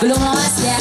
Belum lolos ya.